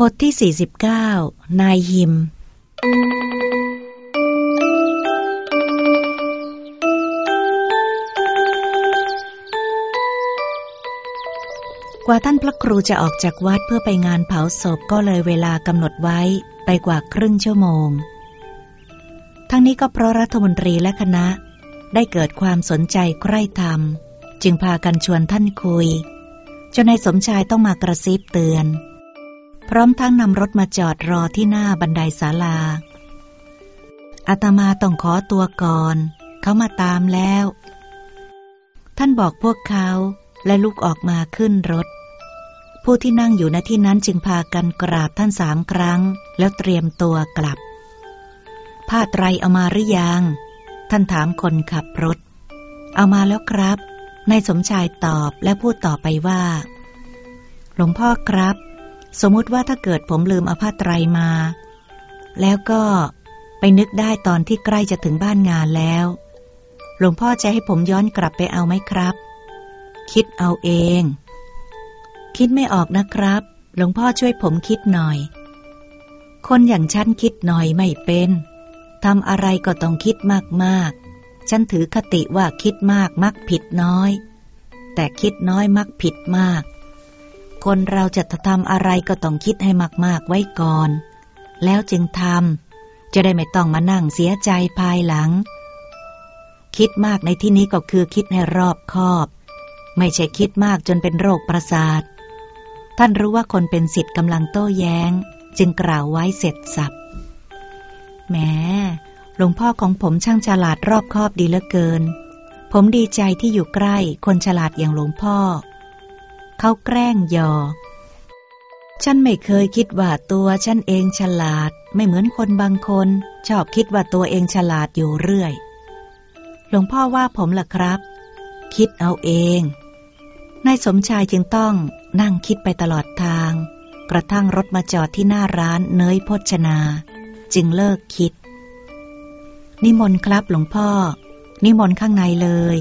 บทที่ 49 นายหิม กว่าท่านพระครูจะออกจากวัดเพื่อไปงานเผาศพก็เลยเวลากำหนดไว้ไปกว่าครึ่งชั่วโมง ทั้งนี้ก็เพราะรัฐมนตรีและคณะได้เกิดความสนใจใคร่ธรรม จึงพากันชวนท่านคุย จนนายสมชายต้องมากระซิบเตือน ร้อมทั้งนำรถมาจอดรอที่หน้าบันไดศาลาอาตมาต้องขอตัวก่อน เขามาตามแล้ว ท่านบอกพวกเขาและลุกออกมาขึ้นรถ ผู้ที่นั่งอยู่ณที่นั้นจึงพากันกราบท่านสามครั้ง แล้วเตรียมตัวกลับ ผ้าไตรเอามาหรือยัง ท่านถามคนขับรถ เอามาแล้วครับนายสมชายตอบและพูดต่อไปว่า หลวงพ่อครับ สมมุติว่าถ้าเกิดผมลืมเอาผ้าไตรมา แล้วก็ไปนึกได้ตอนที่ใกล้จะถึงบ้านงานแล้ว หลวงพ่อจะให้ผมย้อนกลับไปเอาไหมครับ คิดเอาเอง คิดไม่ออกนะครับ หลวงพ่อช่วยผมคิดหน่อย คนอย่างฉันคิดหน่อยไม่เป็นทำอะไรก็ต้องคิดมากๆ ฉันถือคติว่าคิดมากมักผิดน้อย แต่คิดน้อยมักผิดมาก คนเราจะทำอะไรก็ต้องคิดให้มาก ๆ ไว้ก่อน แล้วจึงทำจะได้ไม่ต้องมานั่งเสียใจภายหลัง คิดมากในที่นี้ก็คือคิดให้รอบคอบ ไม่ใช่คิดมากจนเป็นโรคประสาท ท่านรู้ว่าคนเป็นสิทธิ์กำลังโต้แย้ง จึงกล่าวไว้เสร็จสับแหมหลวงพ่อของผมช่างฉลาดรอบคอบดีเหลือเกิน ผมดีใจที่อยู่ใกล้คนฉลาดอย่างหลวงพ่อ เขาแกล้งยอฉันไม่เคยคิดว่าตัวฉันเองฉลาด ไม่เหมือนคนบางคน ชอบคิดว่าตัวเองฉลาดอยู่เรื่อย หลวงพ่อว่าผมล่ะครับ คิดเอาเอง นายสมชายจึงต้องนั่งคิดไปตลอดทาง กระทั่งรถมาจอดที่หน้าร้านเนยพชนา จึงเลิกคิด นิมนต์ครับหลวงพ่อ นิมนต์ข้างในเลย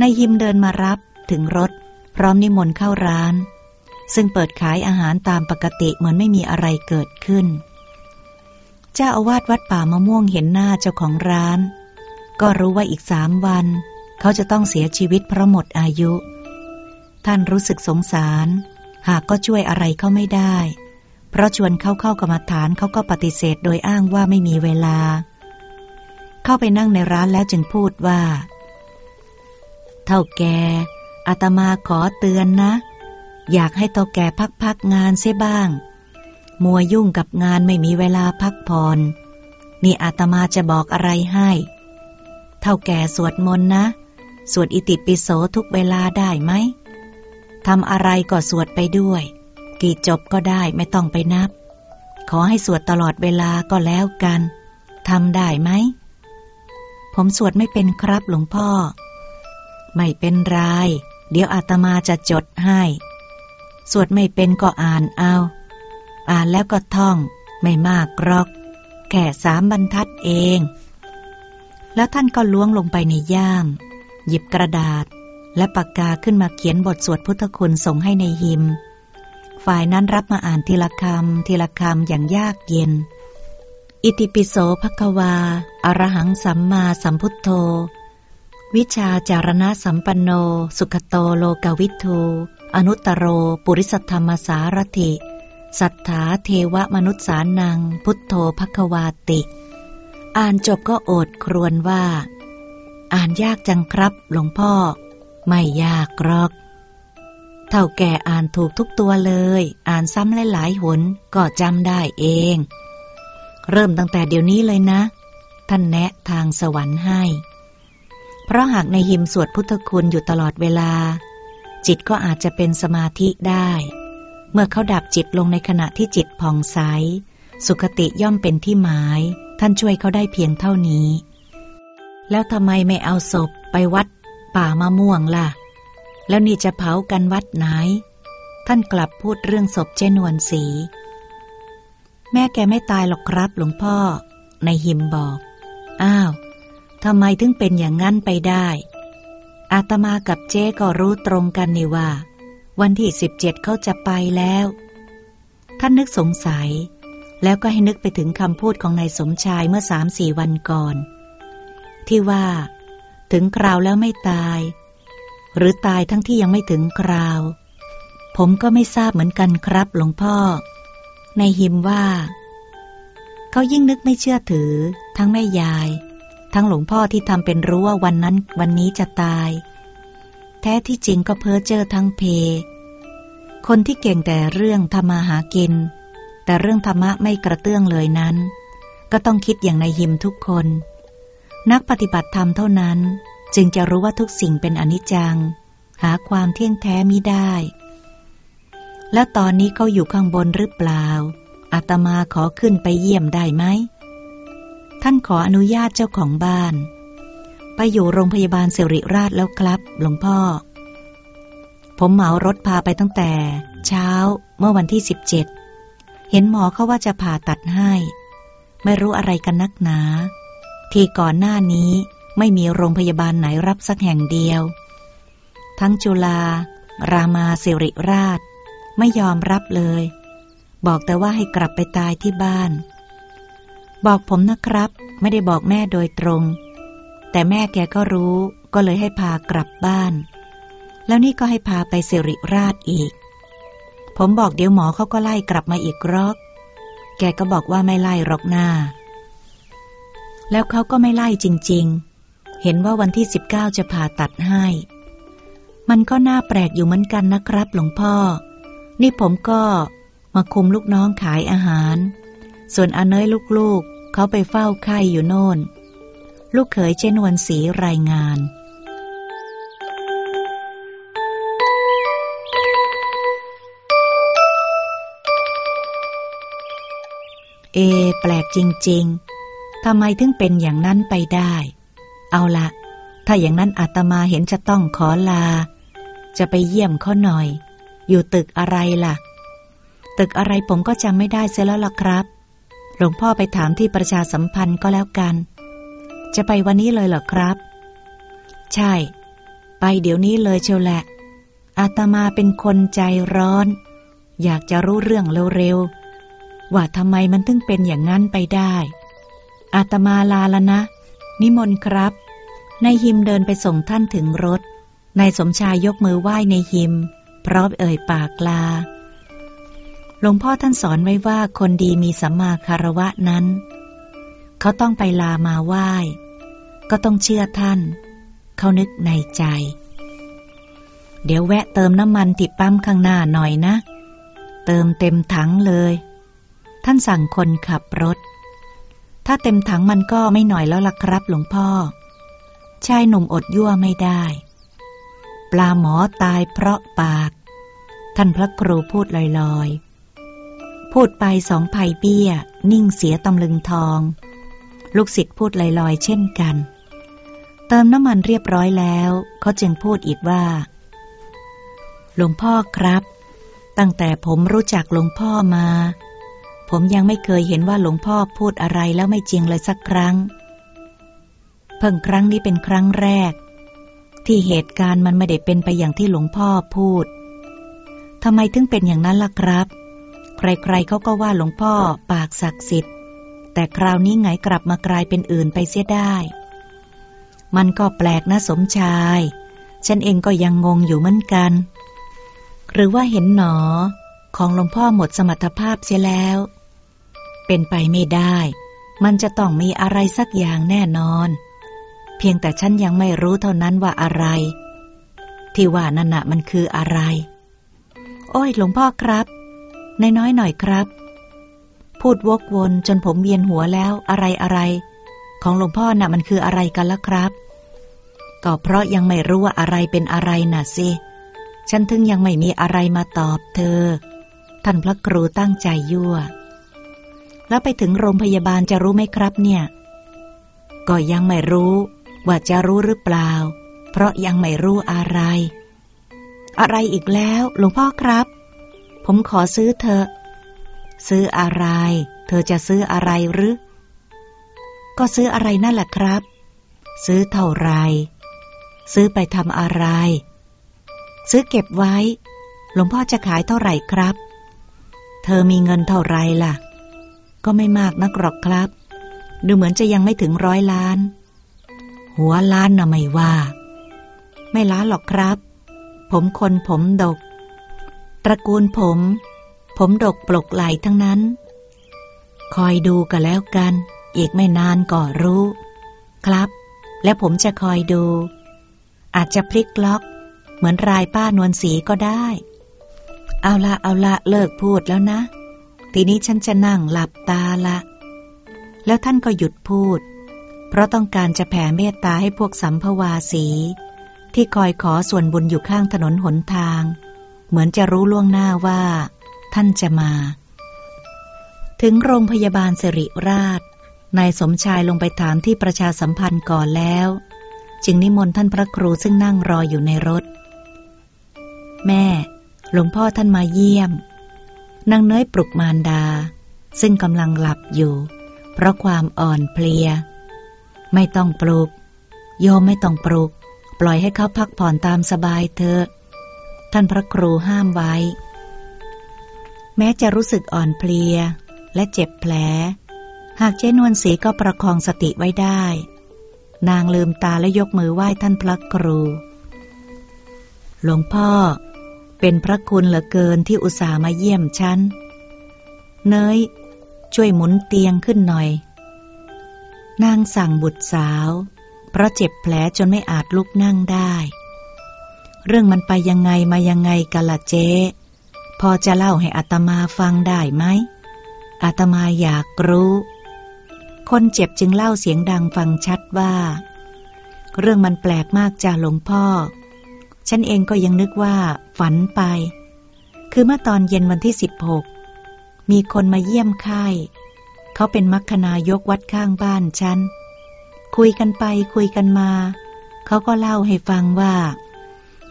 นายยิมเดินมารับถึงรถ พร้อมนิมนต์เข้าร้าน ซึ่งเปิดขายอาหารตามปกติเหมือนไม่มีอะไรเกิดขึ้น เจ้าอาวาสวัดป่ามะม่วงเห็นหน้าเจ้าของร้าน ก็รู้ว่าอีกสามวัน เขาจะต้องเสียชีวิตเพราะหมดอายุ ท่านรู้สึกสงสาร หากก็ช่วยอะไรเขาไม่ได้ เพราะชวนเขาเข้ากรรมฐานเขาก็ปฏิเสธโดยอ้างว่าไม่มีเวลา เข้าไปนั่งในร้านแล้วจึงพูดว่า เท่าแก อาตมาขอเตือนนะ อยากให้เท่าแกพักๆงานเสียบ้าง มัวยุ่งกับงานไม่มีเวลาพักผ่อนนี่อาตมาจะบอกอะไรให้ เท่าแก่สวดมนต์นะ สวดอิติปิโสทุกเวลาได้ไหมทำอะไรก็สวดไปด้วย กี่จบก็ได้ไม่ต้องไปนับ ขอให้สวดตลอดเวลาก็แล้วกันทำได้ไหม ผมสวดไม่เป็นครับหลวงพ่อ ไม่เป็นไร เดี๋ยวอาตมาจะจดให้ สวดไม่เป็นก็อ่านเอา อ่านแล้วก็ท่อง ไม่มากกรอก แค่สามบรรทัดเอง แล้วท่านก็ล้วงลงไปในย่าม หยิบกระดาษ และปากกาขึ้นมาเขียนบทสวดพุทธคุณส่งให้ในหิม ฝ่ายนั้นรับมาอ่านทีละคำทีละคำอย่างยากเย็น อิติปิโสภควาอรหังสัมมาสัมพุทโธ วิชาจารณะสัมปันโน สุขโตโลกวิทูอนุตตโร ปุริสธรรมสารถิ สัทธาเทวมนุษย์สานัง พุทโธภควาติ อ่านจบก็โอดครวญว่า อ่านยากจังครับ หลวงพ่อ ไม่ยากหรอก เท่าแก่อ่านถูกทุกตัวเลย อ่านซ้ำหลายๆหนก็จำได้เอง เริ่มตั้งแต่เดี๋ยวนี้เลยนะ ท่านแนะทางสวรรค์ให้ เพราะหากในหิมสวดพุทธคุณอยู่ตลอดเวลา จิตก็อาจจะเป็นสมาธิได้ เมื่อเขาดับจิตลงในขณะที่จิตผ่องใส สุขติย่อมเป็นที่หมาย ท่านช่วยเขาได้เพียงเท่านี้ แล้วทำไมไม่เอาศพไปวัดป่ามะม่วงล่ะ แล้วนี่จะเผากันวัดไหน ท่านกลับพูดเรื่องศพเจนวนสี แม่แกไม่ตายหรอกครับหลวงพ่อ ในหิมบอก อ้าว ทำไมถึงเป็นอย่างนั้นไปได้ อาตมากับเจ๊ก็รู้ตรงกันนี่ว่า วันที่สิบเจ็ดเขาจะไปแล้ว ท่านนึกสงสัย แล้วก็ให้นึกไปถึงคำพูดของนายสมชายเมื่อสามสี่วันก่อน ที่ว่า ถึงคราวแล้วไม่ตาย หรือตายทั้งที่ยังไม่ถึงคราว ผมก็ไม่ทราบเหมือนกันครับหลวงพ่อ ในหิมว่า เขายิ่งนึกไม่เชื่อถือ ทั้งแม่ยาย ทั้งหลวงพ่อที่ทำเป็นรู้ว่าวันนั้นวันนี้จะตาย แท้ที่จริงก็เพ้อเจ้อทั้งเพ คนที่เก่งแต่เรื่องทำมาหากิน แต่เรื่องธรรมะไม่กระเตื้องเลยนั้น ก็ต้องคิดอย่างในหิมทุกคน นักปฏิบัติธรรมเท่านั้นจึงจะรู้ว่าทุกสิ่งเป็นอนิจจัง หาความเที่ยงแท้มิได้ และตอนนี้เขาอยู่ข้างบนหรือเปล่าอาตมาขอขึ้นไปเยี่ยมได้ไหม ท่านขออนุญาตเจ้าของบ้าน ไปอยู่โรงพยาบาลสิริราชแล้วครับ หลวงพ่อ ผมเหมารถพาไปตั้งแต่ เช้าเมื่อวันที่สิบเจ็ดเห็นหมอเขาว่าจะผ่าตัดให้ ไม่รู้อะไรกันนักหนา ที่ก่อนหน้านี้ไม่มีโรงพยาบาลไหนรับสักแห่งเดียว ทั้งจุฬารามาสิริราช ไม่ยอมรับเลย บอกแต่ว่าให้กลับไปตายที่บ้าน บอกผมนะครับ ไม่ได้บอกแม่โดยตรง แต่แม่แกก็รู้ก็เลยให้พากลับบ้าน แล้วนี่ก็ให้พาไปสิริราชอีก ผมบอกเดี๋ยวหมอเขาก็ไล่กลับมาอีกรอก แกก็บอกว่าไม่ไล่หรอกหน้า แล้วเขาก็ไม่ไล่จริง ๆ เห็นว่าวันที่สิบเก้าจะผ่าตัดให้ มันก็น่าแปลกอยู่เหมือนกันนะครับหลวงพ่อ นี่ผมก็มาคุมลูกน้องขายอาหาร ส่วนอเนยลูกๆ เขาไปเฝ้าไข่อยู่โน่น ลูกเขยเจนวนสีรายงานเอ แปลกจริง ๆ ทำไมถึงเป็นอย่างนั้นไปได้ เอาละ ถ้าอย่างนั้นอาตมาเห็นจะต้องขอลา จะไปเยี่ยมเขาหน่อย อยู่ตึกอะไรล่ะ ตึกอะไรผมก็จำไม่ได้เสียแล้วล่ะครับ หลวงพ่อไปถามที่ประชาสัมพันธ์ก็แล้วกัน จะไปวันนี้เลยเหรอครับ ใช่ ไปเดี๋ยวนี้เลยเชียวแหละ อาตมาเป็นคนใจร้อน อยากจะรู้เรื่องเร็วๆ ว่าทำไมมันถึงเป็นอย่างนั้นไปได้ อาตมาลาละนะ นิมนต์ครับ นายหิมเดินไปส่งท่านถึงรถ นายสมชายยกมือไหว้ในหิม พร้อมเอ่ยปากลา หลวงพ่อท่านสอนไว้ว่าคนดีมีสัมมาคารวะนั้น เขาต้องไปลามาไหว้ ก็ต้องเชื่อท่าน เขานึกในใจ เดี๋ยวแวะเติมน้ำมันที่ปั๊มข้างหน้าหน่อยนะ เติมเต็มถังเลย ท่านสั่งคนขับรถ ถ้าเต็มถังมันก็ไม่หน่อยแล้วล่ะครับหลวงพ่อ ชายหนุ่มอดยั่วไม่ได้ ปลาหมอตายเพราะปาก ท่านพระครูพูดลอยๆ พูดไปสองไผ่เบี้ย นิ่งเสียตำลึงทอง ลูกศิษย์พูดลอยๆ เช่นกัน เติมน้ำมันเรียบร้อยแล้วเขาจึงพูดอีกว่า หลวงพ่อครับ ตั้งแต่ผมรู้จักหลวงพ่อมา ผมยังไม่เคยเห็นว่าหลวงพ่อพูดอะไรแล้วไม่จริงเลยสักครั้ง เพิ่งครั้งนี้เป็นครั้งแรก ที่เหตุการณ์มันไม่ได้เป็นไปอย่างที่หลวงพ่อพูดทำไมถึงเป็นอย่างนั้นล่ะครับ ใครๆเขาก็ว่าหลวงพ่อปากศักดิ์สิทธิ์ แต่คราวนี้ไงกลับมากลายเป็นอื่นไปเสียได้ มันก็แปลกนะสมชาย ฉันเองก็ยังงงอยู่เหมือนกัน หรือว่าเห็นหนอของหลวงพ่อหมดสมรรถภาพเสียแล้ว เป็นไปไม่ได้ มันจะต้องมีอะไรสักอย่างแน่นอน เพียงแต่ฉันยังไม่รู้เท่านั้นว่าอะไร ที่ว่านั่นน่ะมันคืออะไร โอ้ยหลวงพ่อครับ น้อยๆหน่อยครับ พูดวกวนจนผมเวียนหัวแล้วอะไรอะไร ของหลวงพ่อน่ะมันคืออะไรกันล่ะครับ ก็เพราะยังไม่รู้ว่าอะไรเป็นอะไรน่ะสิ ฉันถึงยังไม่มีอะไรมาตอบเธอ ท่านพระครูตั้งใจยั่ว แล้วไปถึงโรงพยาบาลจะรู้ไหมครับเนี่ย ก็ยังไม่รู้ ว่าจะรู้หรือเปล่า เพราะยังไม่รู้อะไร อะไรอีกแล้ว หลวงพ่อครับ ผมขอซื้อเธอ ซื้ออะไร เธอจะซื้ออะไรหรือ ก็ซื้ออะไรนั่นแหละครับ ซื้อเท่าไร ซื้อไปทำอะไร ซื้อเก็บไว้ หลวงพ่อจะขายเท่าไหร่ครับ เธอมีเงินเท่าไรล่ะ ก็ไม่มากนักหรอกครับ ดูเหมือนจะยังไม่ถึงร้อยล้าน หัวล้านนะไม่ว่า ไม่ล้านหรอกครับ ผมคนผมดก ระกูลผม ผมดกปลกไหลทั้งนั้น คอยดูกันแล้วกัน อีกไม่นานก็รู้ ครับ และผมจะคอยดู อาจจะพลิกล็อก เหมือนรายป้านวลสีก็ได้ เอาละเอาละเลิกพูดแล้วนะ ทีนี้ฉันจะนั่งหลับตาละ แล้วท่านก็หยุดพูด เพราะต้องการจะแผ่เมตตาให้พวกสัมภวาสี ที่คอยขอส่วนบุญอยู่ข้างถนนหนทาง เหมือนจะรู้ล่วงหน้าว่า ท่านจะมา ถึงโรงพยาบาลสิริราชนายสมชายลงไปถามที่ประชาสัมพันธ์ก่อนแล้ว จึงนิมนต์ท่านพระครูซึ่งนั่งรออยู่ในรถ แม่ หลวงพ่อท่านมาเยี่ยมนางเนยปลุกมารดา ซึ่งกำลังหลับอยู่ เพราะความอ่อนเพลีย ไม่ต้องปลุก โยมไม่ต้องปลุก ปล่อยให้เขาพักผ่อนตามสบายเถอะ ท่านพระครูห้ามไว้ แม้จะรู้สึกอ่อนเพลีย และเจ็บแผล หากเจ้นวลศรีก็ประคองสติไว้ได้ นางลืมตาและยกมือไหว้ท่านพระครู หลวงพ่อ เป็นพระคุณเหลือเกินที่อุตส่าห์มาเยี่ยมฉัน เนย ช่วยหมุนเตียงขึ้นหน่อย นางสั่งบุตรสาว เพราะเจ็บแผลจนไม่อาจลุกนั่งได้ เรื่องมันไปยังไงมายังไงกันละเจ๊ พอจะเล่าให้อัตมาฟังได้ไหมอาตมาอยากรู้ คนเจ็บจึงเล่าเสียงดังฟังชัดว่า เรื่องมันแปลกมากจ้าหลวงพ่อ ฉันเองก็ยังนึกว่า ฝันไป คือเมื่อตอนเย็นวันที่สิบหกมีคนมาเยี่ยมค่ายเขาเป็นมัคคณายกวัดข้างบ้านฉัน คุยกันไปคุยกันมา เขาก็เล่าให้ฟังว่า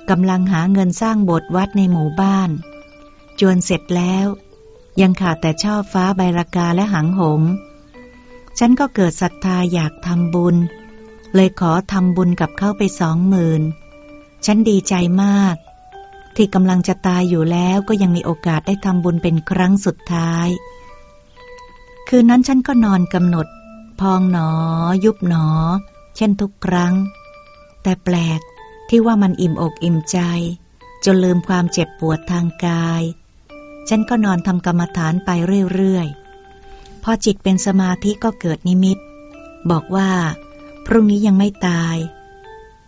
กำลังหาเงินสร้างโบสถ์วัดในหมู่บ้าน จวนเสร็จแล้ว ยังขาดแต่ช่อฟ้าใบรากาและหางหงฉันก็เกิดศรัทธาอยากทำบุญ เลยขอทำบุญกับเขาไปสองหมื่นฉันดีใจมาก ที่กำลังจะตายอยู่แล้วก็ยังมีโอกาสได้ทำบุญเป็นครั้งสุดท้าย คืนนั้นฉันก็นอนกำหนด พองหนอ ยุบหนอ เช่นทุกครั้ง แต่แปลก ที่ว่ามันอิ่มอกอิ่มใจ จนลืมความเจ็บปวดทางกาย ฉันก็นอนทำกรรมฐานไปเรื่อยๆ พอจิตเป็นสมาธิก็เกิดนิมิต บอกว่า พรุ่งนี้ยังไม่ตาย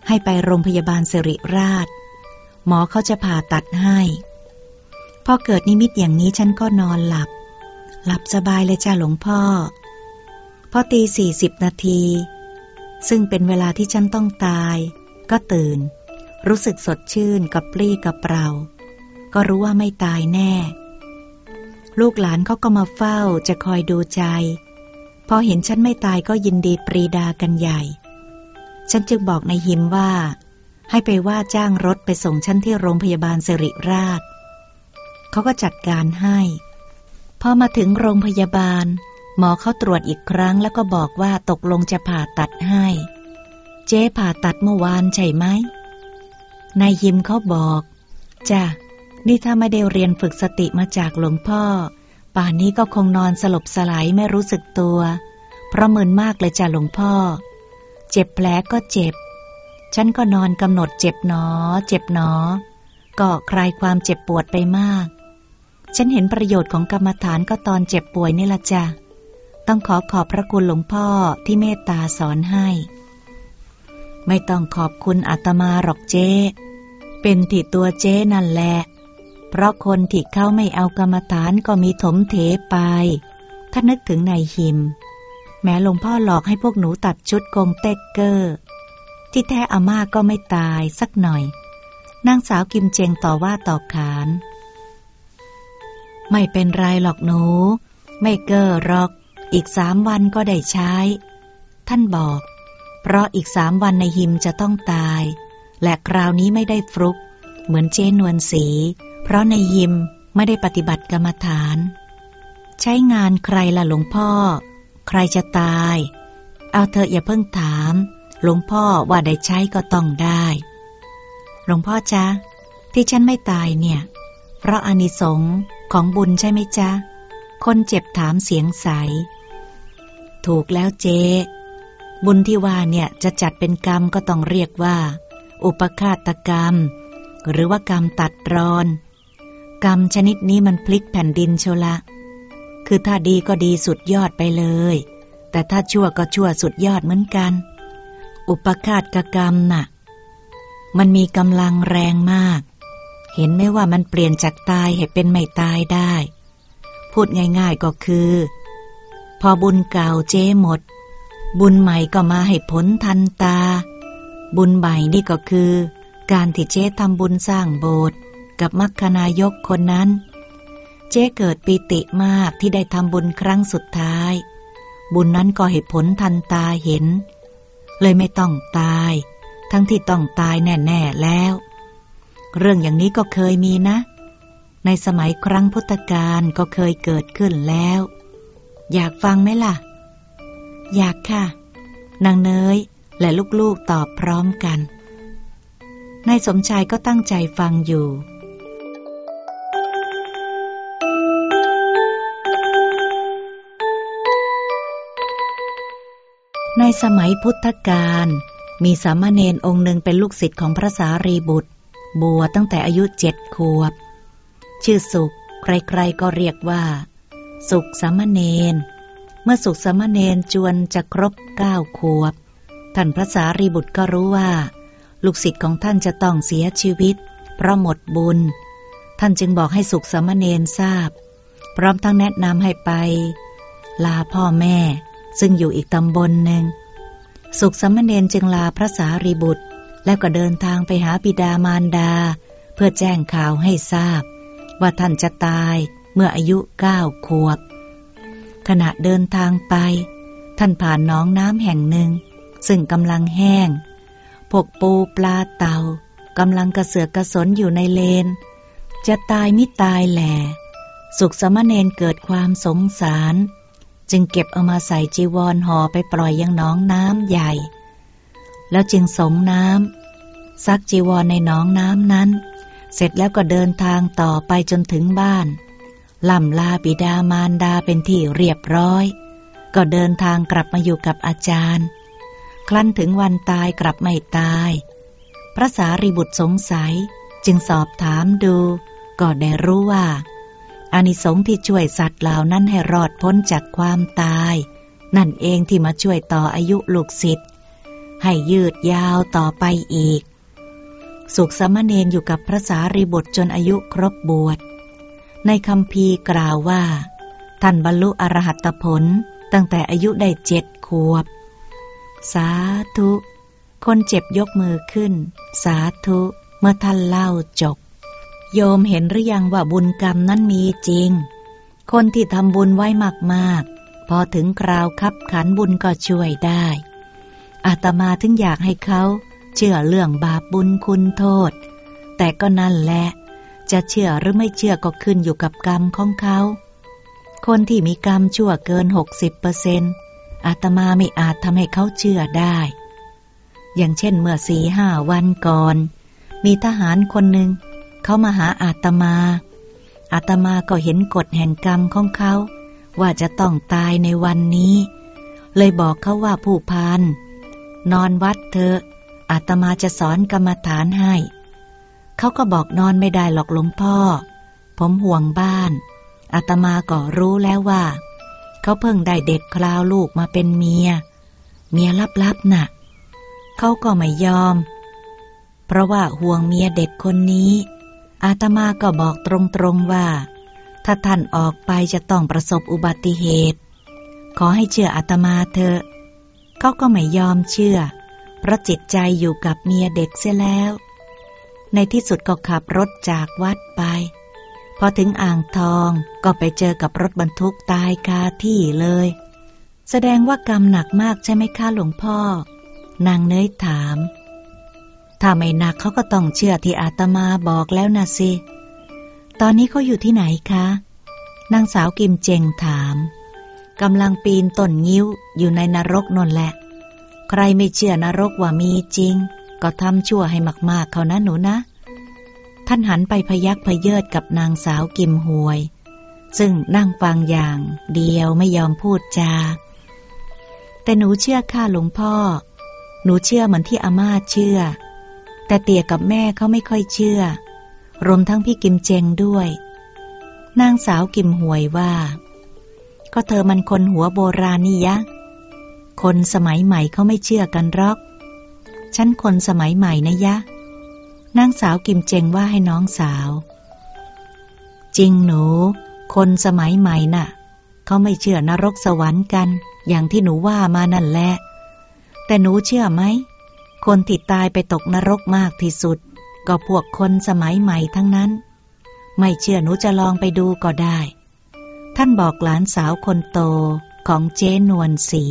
ให้ไปโรงพยาบาลสิริราช หมอเขาจะผ่าตัดให้ พอเกิดนิมิตอย่างนี้ฉันก็นอนหลับ หลับสบายเลยจ้าหลวงพ่อ พอตีสี่สิบนาที ซึ่งเป็นเวลาที่ฉันต้องตาย ก็ตื่น รู้สึกสดชื่นกับปรี้กับเปล่าก็รู้ว่าไม่ตายแน่ ลูกหลานเขาก็มาเฝ้าจะคอยดูใจ พอเห็นฉันไม่ตายก็ยินดีปรีดากันใหญ่ ฉันจึงบอกในหิมว่า ให้ไปว่าจ้างรถไปส่งฉันที่โรงพยาบาลสิริราช เขาก็จัดการให้ พอมาถึงโรงพยาบาล หมอเขาตรวจอีกครั้งแล้วก็บอกว่าตกลงจะผ่าตัดให้ เจ๊ผ่าตัดเมื่อวานใช่ไหม นายยิมเขาบอก จ้ะ นี่ถ้าไม่ได้เรียนฝึกสติมาจากหลวงพ่อ ป่านนี้ก็คงนอนสลบสลายไม่รู้สึกตัว เพราะมึนมากเลยจ้ะหลวงพ่อ เจ็บแผลก็เจ็บ ฉันก็นอนกำหนดเจ็บหนอ เจ็บหนอ ก็คลายความเจ็บปวดไปมาก ฉันเห็นประโยชน์ของกรรมฐานก็ตอนเจ็บป่วยนี่ละจ้ะ ต้องขอขอบพระคุณหลวงพ่อที่เมตตาสอนให้ ไม่ต้องขอบคุณอาตมาหรอกเจ้เป็นที่ตัวเจ้นั่นแหละ เพราะคนที่เขาไม่เอากรรมฐานก็มีถมเถไป ถ้านึกถึงนายหิม แม้หลวงพ่อหลอกให้พวกหนูตัดชุดกงเต็กเกอร์ ที่แท้อาม่าก็ไม่ตายสักหน่อย นางสาวกิมเจงต่อว่าต่อขาน ไม่เป็นไรหรอกหนู ไม่เกอร์หรอก อีกสามวันก็ได้ใช้ ท่านบอก เพราะอีกสามวันในหิมจะต้องตาย และคราวนี้ไม่ได้ฟลุก เหมือนเจนวนสี เพราะในหิมไม่ได้ปฏิบัติกรรมฐาน ใช้งานใครล่ะหลวงพ่อ ใครจะตาย เอาเธออย่าเพิ่งถาม หลวงพ่อว่าได้ใช้ก็ต้องได้ หลวงพ่อจ๊ะ ที่ฉันไม่ตายเนี่ย เพราะอานิสงส์ของบุญใช่ไหมจ๊ะ คนเจ็บถามเสียงใส ถูกแล้วเจ บุญที่ว่าเนี่ยจะจัดเป็นกรรมก็ต้องเรียกว่า อุปคาตกรรม หรือว่ากรรมตัดรอน กรรมชนิดนี้มันพลิกแผ่นดินโชละ คือถ้าดีก็ดีสุดยอดไปเลย แต่ถ้าชั่วก็ชั่วสุดยอดเหมือนกัน อุปคาตกรรมน่ะ มันมีกำลังแรงมาก เห็นไหมว่ามันเปลี่ยนจากตายให้เป็นไม่ตายได้ พูดง่ายๆก็คือ พอบุญเก่าเจ๊หมด บุญใหม่ก็มาให้ผลทันตา บุญใหม่นี่ก็คือ การที่เจ๊ทำบุญสร้างโบสถ์กับมัคคณายกคนนั้น เจ๊เกิดปีติมากที่ได้ทำบุญครั้งสุดท้าย บุญนั้นก็ให้ผลทันตาเห็น เลยไม่ต้องตาย ทั้งที่ต้องตายแน่ๆแล้ว เรื่องอย่างนี้ก็เคยมีนะ ในสมัยครั้งพุทธกาลก็เคยเกิดขึ้นแล้ว อยากฟังไหมล่ะ อยากค่ะ นางเนยและลูกๆตอบพร้อมกัน นายสมชายก็ตั้งใจฟังอยู่ ในสมัยพุทธกาลมีสามเณรองค์หนึ่งเป็นลูกศิษย์ของพระสารีบุตร บัวตั้งแต่อายุเจ็ดขวบ ชื่อสุข ใครๆก็เรียกว่า สุขสามเณร เมื่อสุขสามเณรจวนจะครบเก้าขวบ ท่านพระสารีบุตรก็รู้ว่า ลูกศิษย์ของท่านจะต้องเสียชีวิต เพราะหมดบุญ ท่านจึงบอกให้สุขสามเณรทราบ พร้อมทั้งแนะนำให้ไป ลาพ่อแม่ ซึ่งอยู่อีกตำบลหนึ่ง สุขสามเณรจึงลาพระสารีบุตร แล้วก็เดินทางไปหาบิดามารดา เพื่อแจ้งข่าวให้ทราบ ว่าท่านจะตายเมื่ออายุเก้าขวบ ขณะเดินทางไป ท่านผ่านหนองน้ำแห่งหนึ่ง ซึ่งกำลังแห้ง พวกปูปลาเต่ากำลังกระเสือกกระสนอยู่ในเลน จะตายมิตายแหล่สุขสมณเณรเกิดความสงสาร จึงเก็บเอามาใส่จีวรห่อไปปล่อยยังหนองน้ำใหญ่ แล้วจึงสงน้ำซักจีวรในหนองน้ำนั้น เสร็จแล้วก็เดินทางต่อไปจนถึงบ้าน ล่ำลาบิดามารดาเป็นที่เรียบร้อย ก็เดินทางกลับมาอยู่กับอาจารย์ ครั้นถึงวันตายกลับไม่ตาย พระสารีบุตรสงสัยจึงสอบถามดู ก็ได้รู้ว่าอานิสงส์ที่ช่วยสัตว์เหล่านั้นให้รอดพ้นจากความตาย นั่นเองที่มาช่วยต่ออายุลูกศิษย์ให้ยืดยาวต่อไปอีก สุขสมณเณรอยู่กับพระสารีบุตรจนอายุครบบวช ในคำพีกล่าวว่า ท่านบรรลุอรหัตผลตั้งแต่อายุได้เจ็ดขวบ สาธุ คนเจ็บยกมือขึ้น สาธุเมื่อท่านเล่าจบ โยมเห็นหรือยังว่าบุญกรรมนั้นมีจริง คนที่ทำบุญไว้มากๆ พอถึงคราวคับขันบุญก็ช่วยได้ อาตมาถึงอยากให้เขา เชื่อเรื่องบาปบุญคุณโทษ แต่ก็นั่นแหละ จะเชื่อหรือไม่เชื่อก็ขึ้นอยู่กับกรรมของเขา คนที่มีกรรมชั่วเกินหกสิบเปอร์เซนอาตมาไม่อาจทำให้เขาเชื่อได้ อย่างเช่นเมื่อสี่ห้าวันก่อน มีทหารคนหนึ่ง เขามาหาอาตมา อาตมาก็เห็นกฎแห่งกรรมของเขา ว่าจะต้องตายในวันนี้ เลยบอกเขาว่าผู้พันนอนวัดเถอะอาตมาจะสอนกรรมฐานให้ เขาก็บอกนอนไม่ได้หรอกหลวงพ่อ ผมห่วงบ้าน อาตมาก็รู้แล้วว่า เขาเพิ่งได้เด็กคราวลูกมาเป็นเมีย เมียลับๆน่ะ เขาก็ไม่ยอม เพราะว่าห่วงเมียเด็กคนนี้ อาตมาก็บอกตรงๆว่า ถ้าท่านออกไปจะต้องประสบอุบัติเหตุ ขอให้เชื่ออาตมาเถอะ เขาก็ไม่ยอมเชื่อ เพราะจิตใจอยู่กับเมียเด็กเสียแล้ว ในที่สุดก็ขับรถจากวัดไป พอถึงอ่างทองก็ไปเจอกับรถบรรทุกตายคาที่เลย แสดงว่ากรรมหนักมากใช่ไหมคะหลวงพ่อ นางเนยถาม ถ้าไม่หนักเขาก็ต้องเชื่อที่อาตมาบอกแล้วนะสิ ตอนนี้เขาอยู่ที่ไหนคะ นางสาวกิมเจงถามกำลังปีนต้นงิ้วอยู่ในนรกนนแหละ ใครไม่เชื่อนรกว่ามีจริง ก็ทำชั่วให้มากๆเขานะหนูนะ ท่านหันไปพยักพเยิดกับนางสาวกิมหวย ซึ่งนั่งฟังอย่างเดียวไม่ยอมพูดจา แต่หนูเชื่อข้าหลวงพ่อ หนูเชื่อเหมือนที่อาม่าเชื่อ แต่เตี่ยกับแม่เขาไม่ค่อยเชื่อ รวมทั้งพี่กิมเจงด้วย นางสาวกิมหวยว่า ก็เธอมันคนหัวโบราณนี่ยะ คนสมัยใหม่เขาไม่เชื่อกันหรอก ฉันคนสมัยใหม่นะยะ นางสาวกิมเจงว่าให้น้องสาว จริงหนู คนสมัยใหม่น่ะ เขาไม่เชื่อนรกสวรรค์กัน อย่างที่หนูว่ามานั่นแหละ แต่หนูเชื่อไหม คนที่ตายไปตกนรกมากที่สุด ก็พวกคนสมัยใหม่ทั้งนั้น ไม่เชื่อหนูจะลองไปดูก็ได้ ท่านบอกหลานสาวคนโตของเจ๊นวลสี